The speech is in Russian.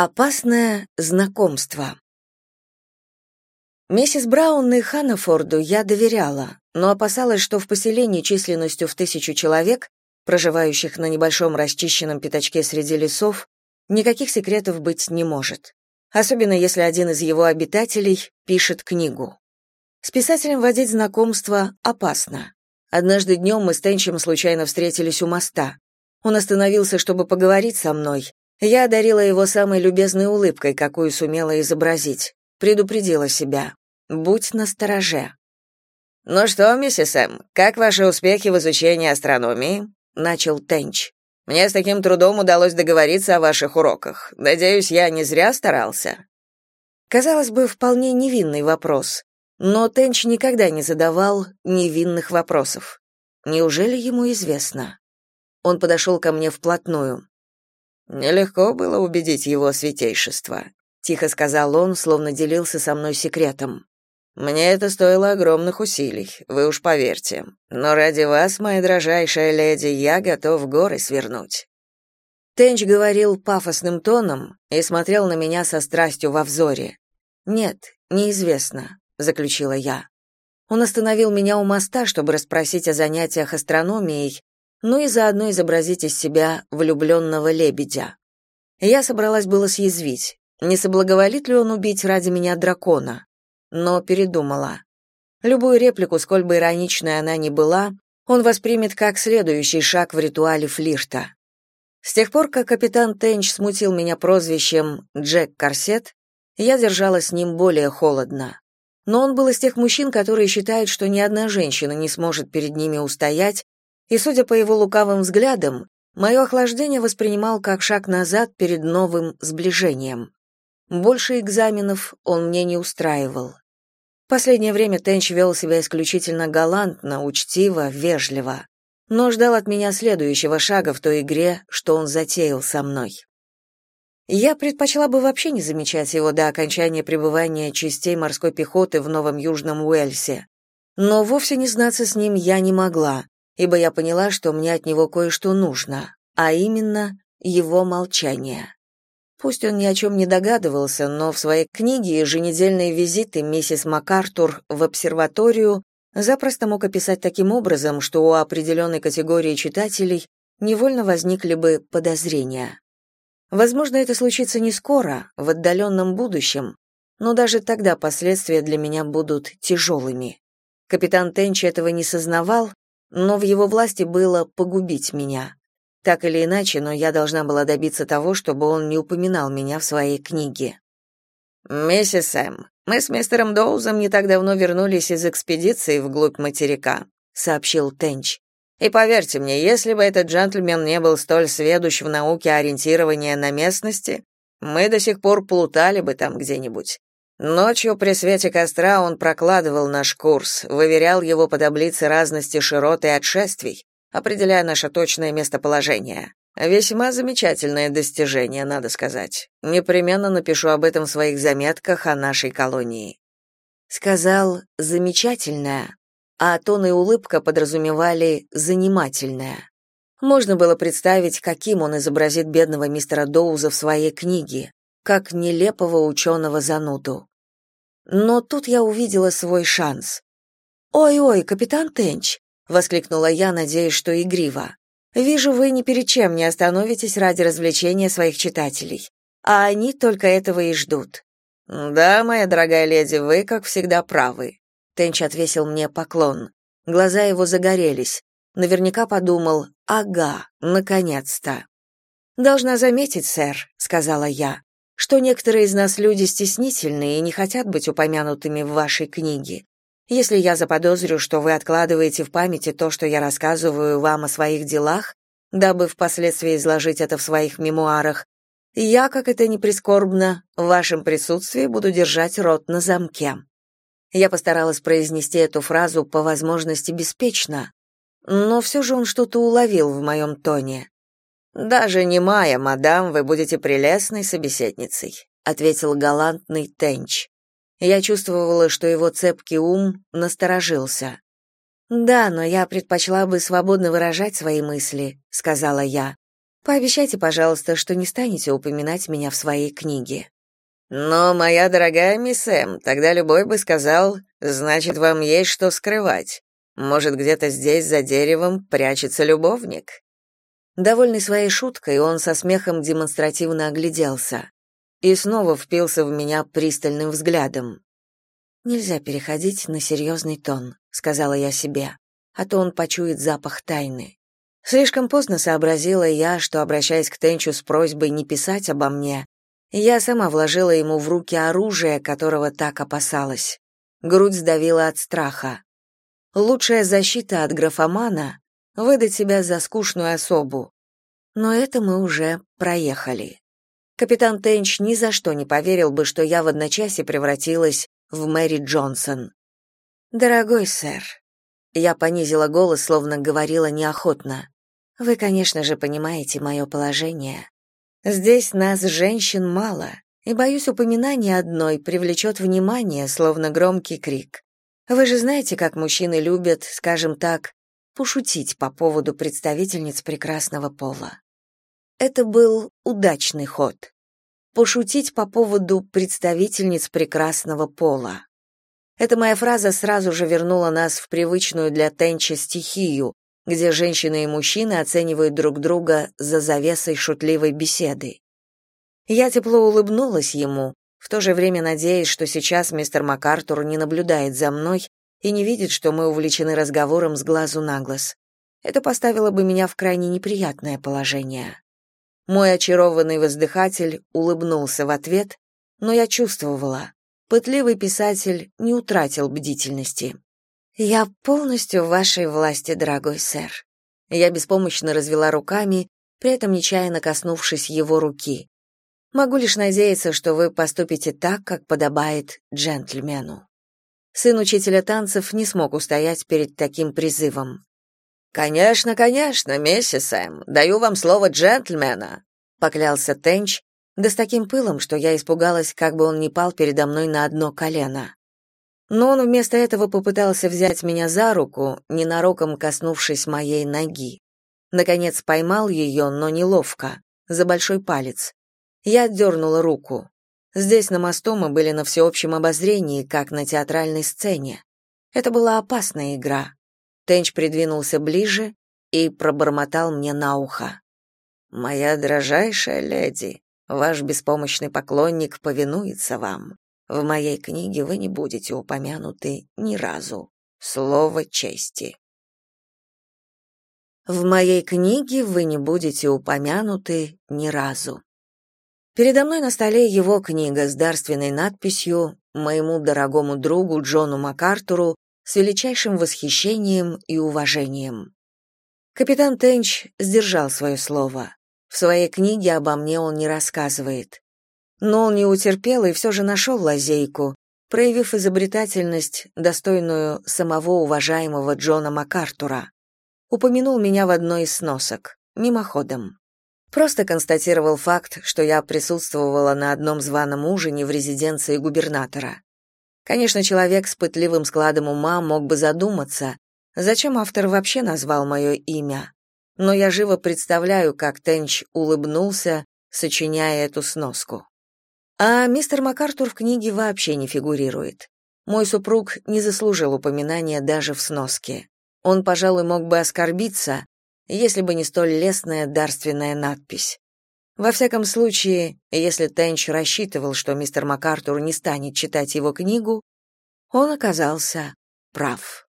Опасное знакомство. Миссис Браун и Ханнафорду я доверяла, но опасалась, что в поселении численностью в тысячу человек, проживающих на небольшом расчищенном пятачке среди лесов, никаких секретов быть не может. Особенно если один из его обитателей пишет книгу. С писателем водить знакомство опасно. Однажды днем мы с Тенчем случайно встретились у моста. Он остановился, чтобы поговорить со мной, я одарила его самой любезной улыбкой, какую сумела изобразить. Предупредила себя. Будь настороже. «Ну что, миссис М, как ваши успехи в изучении астрономии?» — начал Тенч. «Мне с таким трудом удалось договориться о ваших уроках. Надеюсь, я не зря старался». Казалось бы, вполне невинный вопрос, но Тенч никогда не задавал невинных вопросов. Неужели ему известно? Он подошел ко мне вплотную. Нелегко было убедить его святейшество, тихо сказал он, словно делился со мной секретом. Мне это стоило огромных усилий, вы уж поверьте. Но ради вас, моя дрожайшая леди, я готов горы свернуть. Тенч говорил пафосным тоном и смотрел на меня со страстью во взоре. Нет, неизвестно, заключила я. Он остановил меня у моста, чтобы расспросить о занятиях астрономией, ну и заодно изобразить из себя влюбленного лебедя. Я собралась было съязвить, не соблаговолит ли он убить ради меня дракона, но передумала. Любую реплику, сколь бы ироничной она ни была, он воспримет как следующий шаг в ритуале флирта. С тех пор, как капитан Тенч смутил меня прозвищем Джек Корсет, я держалась с ним более холодно. Но он был из тех мужчин, которые считают, что ни одна женщина не сможет перед ними устоять, и, судя по его лукавым взглядам, мое охлаждение воспринимал как шаг назад перед новым сближением. Больше экзаменов он мне не устраивал. Последнее время Тенч вел себя исключительно галантно, учтиво, вежливо, но ждал от меня следующего шага в той игре, что он затеял со мной. Я предпочла бы вообще не замечать его до окончания пребывания частей морской пехоты в Новом Южном Уэльсе, но вовсе не знаться с ним я не могла, ибо я поняла, что мне от него кое-что нужно, а именно его молчание. Пусть он ни о чем не догадывался, но в своей книге «Еженедельные визиты миссис МакАртур в обсерваторию» запросто мог описать таким образом, что у определенной категории читателей невольно возникли бы подозрения. Возможно, это случится не скоро, в отдаленном будущем, но даже тогда последствия для меня будут тяжелыми. Капитан Тенч этого не сознавал, но в его власти было погубить меня. Так или иначе, но я должна была добиться того, чтобы он не упоминал меня в своей книге. «Миссис Сэм, мы с мистером Доузом не так давно вернулись из экспедиции вглубь материка», — сообщил Тенч. «И поверьте мне, если бы этот джентльмен не был столь сведущ в науке ориентирования на местности, мы до сих пор плутали бы там где-нибудь. Ночью при свете костра он прокладывал наш курс, выверял его по таблице разности широт и отшествий, определяя наше точное местоположение. Весьма замечательное достижение, надо сказать. Непременно напишу об этом в своих заметках о нашей колонии. Сказал замечательное, а тон и улыбка подразумевали занимательное. Можно было представить, каким он изобразит бедного мистера Доуза в своей книге, как нелепого ученого зануду. Но тут я увидела свой шанс. «Ой-ой, капитан Тенч!» — воскликнула я, надеясь, что игриво. «Вижу, вы ни перед чем не остановитесь ради развлечения своих читателей, а они только этого и ждут». «Да, моя дорогая леди, вы, как всегда, правы», — Тенч отвесил мне поклон. Глаза его загорелись. Наверняка подумал «Ага, наконец-то». «Должна заметить, сэр», — сказала я, что некоторые из нас люди стеснительные и не хотят быть упомянутыми в вашей книге. Если я заподозрю, что вы откладываете в памяти то, что я рассказываю вам о своих делах, дабы впоследствии изложить это в своих мемуарах, я, как это ни прискорбно, в вашем присутствии буду держать рот на замке. Я постаралась произнести эту фразу по возможности беспечно, но все же он что-то уловил в моем тоне. Даже не моя, мадам, вы будете прелестной собеседницей, ответил галантный Тенч. Я чувствовала, что его цепкий ум насторожился. Да, но я предпочла бы свободно выражать свои мысли, сказала я. Пообещайте, пожалуйста, что не станете упоминать меня в своей книге. Но, моя дорогая мисс Эм, тогда любой бы сказал, значит, вам есть что скрывать. Может, где-то здесь за деревом прячется любовник. Довольный своей шуткой, он со смехом демонстративно огляделся и снова впился в меня пристальным взглядом. Нельзя переходить на серьезный тон, сказала я себе, а то он почует запах тайны. Слишком поздно сообразила я, что обращаясь к Тенчу с просьбой не писать обо мне, я сама вложила ему в руки оружие, которого так опасалась. Грудь сдавила от страха. Лучшая защита от графомана — выдать себя за скучную особу. Но это мы уже проехали. Капитан Тенч ни за что не поверил бы, что я в одночасье превратилась в Мэри Джонсон. «Дорогой сэр», — я понизила голос, словно говорила неохотно, «вы, конечно же, понимаете мое положение. Здесь нас, женщин, мало, и, боюсь, упоминание одной привлечет внимание, словно громкий крик. Вы же знаете, как мужчины любят, скажем так, пошутить по поводу представительниц прекрасного пола. Это был удачный ход. Пошутить по поводу представительниц прекрасного пола. Эта моя фраза сразу же вернула нас в привычную для Тенча стихию, где женщины и мужчины оценивают друг друга за завесой шутливой беседы. Я тепло улыбнулась ему, в то же время надеясь, что сейчас мистер МакАртур не наблюдает за мной и не видит, что мы увлечены разговором с глазу на глаз. Это поставило бы меня в крайне неприятное положение. Мой очарованный воздыхатель улыбнулся в ответ, но я чувствовала, пытливый писатель не утратил бдительности. «Я полностью в вашей власти, дорогой сэр». Я беспомощно развела руками, при этом нечаянно коснувшись его руки. Могу лишь надеяться, что вы поступите так, как подобает джентльмену. Сын учителя танцев не смог устоять перед таким призывом. Конечно, конечно, миссис Эм, даю вам слово джентльмена, поклялся Тенч, да с таким пылом, что я испугалась, как бы он не пал передо мной на одно колено. Но он вместо этого попытался взять меня за руку, ненароком коснувшись моей ноги. Наконец поймал ее, но неловко, за большой палец. Я отдернула руку. Здесь на мосту мы были на всеобщем обозрении, как на театральной сцене. Это была опасная игра. Тенч придвинулся ближе и пробормотал мне на ухо. «Моя дрожайшая леди, ваш беспомощный поклонник повинуется вам. В моей книге вы не будете упомянуты ни разу. Слово чести». В моей книге вы не будете упомянуты ни разу. Передо мной на столе его книга с дарственной надписью «Моему дорогому другу Джону МакАртуру с величайшим восхищением и уважением». Капитан Тенч сдержал свое слово. В своей книге обо мне он не рассказывает. Но он не утерпел и все же нашел лазейку, проявив изобретательность, достойную самого уважаемого Джона МакАртура. Упомянул меня в одной из сносок, мимоходом. Просто констатировал факт, что я присутствовала на одном званом ужине в резиденции губернатора. Конечно, человек с пытливым складом ума мог бы задуматься, зачем автор вообще назвал мое имя. Но я живо представляю, как Тенч улыбнулся, сочиняя эту сноску. А мистер МакАртур в книге вообще не фигурирует. Мой супруг не заслужил упоминания даже в сноске. Он, пожалуй, мог бы оскорбиться, если бы не столь лестная дарственная надпись. Во всяком случае, если Тенч рассчитывал, что мистер МакАртур не станет читать его книгу, он оказался прав.